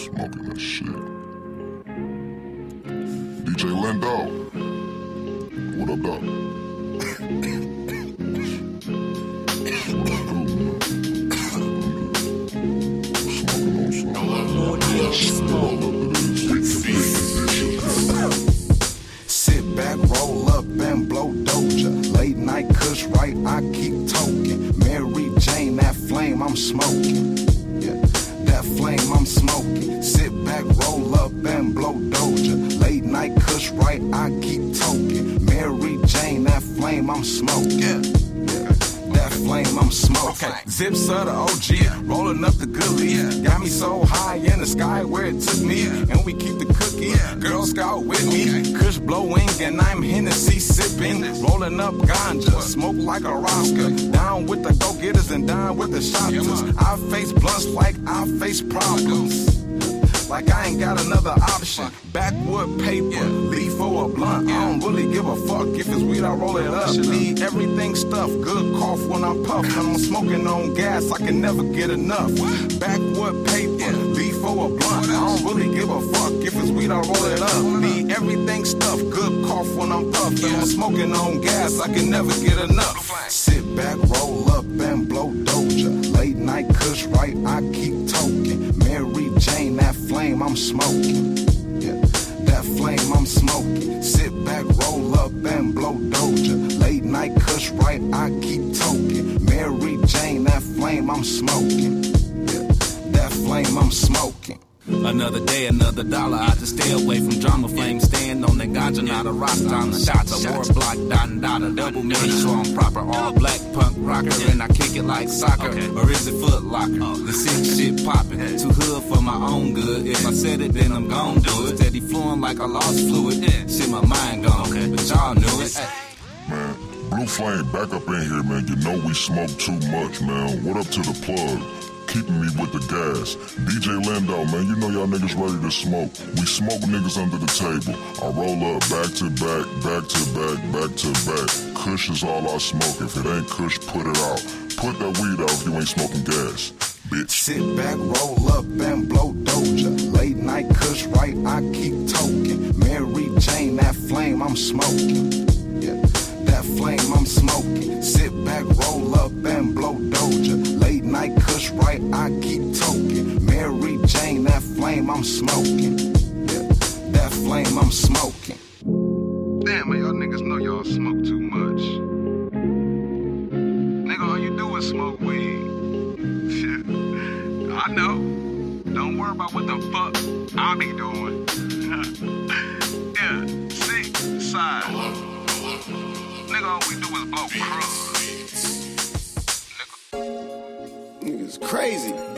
Smoking that shit. DJ Lindo. What up, dog? Sit back, roll up, and blow Doja. Late night kush, right? I keep talking. Mary Jane, that flame I'm smoking. Yeah, that flame I'm smoking. Sit back, roll up, and blow Doja. Late night kush, right? I keep toking. Mary Jane, that flame I'm smoking. Yeah. That flame I'm smoking. Okay, zips of the OG, rolling up the good leaf. Got me so high in the sky where it took me, and we keep the cookie. Girl Scout with me, Kush blowing, and I'm Hennessy sipping. Rolling up ganja, smoke like a roster. Down with the go getters and down with the shotters. I face blunts like I face problems. Like I ain't got another option. Backwood paper, leaf for a blunt. I don't really give a fuck if it's weed, I roll it up. Need everything stuffed, good cough when I puff. I'm smoking on gas, I can never get enough. Backwood paper, leaf for a blunt. I don't really give a fuck if it's weed, I roll it up. Need everything stuffed, good cough when I'm puffed. I'm smoking on gas, I can never get enough. Sit back, roll up, and blow Doja. Night kush, right? I keep talking. Mary Jane, that flame I'm smoking. Yeah, that flame I'm smoking. Sit back, roll up, and blow Doja. Late night kush, right? I keep talking. Mary Jane, that flame I'm smoking. Yeah, that flame I'm smoking. Another day, another dollar. I just stay away from drama. Flame stand on the ganja, not a roster. On the shots, a war block, dot and dot, a double make sure I'm proper. All black punk rocker, and I kick it like soccer. Or is it foot locker? Oh. The sick shit popping. Too hood for my own good. If I said it, then I'm gon' do it. Steady flowing like I lost fluid. Shit, my mind gone. But y'all knew it. Man, Blue Flame, back up in here, man. You know we smoke too much, man. What up to the plug? Keeping me with the gas. DJ Lindo, man, you know y'all niggas ready to smoke. We smoke niggas under the table. I roll up back to back, back to back, back to back. Kush is all I smoke. If it ain't Kush, put it out. Put that weed out if you ain't smoking gas. Bitch. Sit back, roll up, and blow Doja. Late night kush, right? I keep toking. Mary Jane, that flame I'm smoking. Yeah, that flame I'm smoking. Flame I'm smoking. Yeah, that flame I'm smoking. Damn, man, y'all niggas know y'all smoke too much. Nigga, all you do is smoke weed. Shit. I know. Don't worry about what the fuck I be doing. yeah, Sikk Side. Nigga, all we do is blow crumbs. Niggas crazy.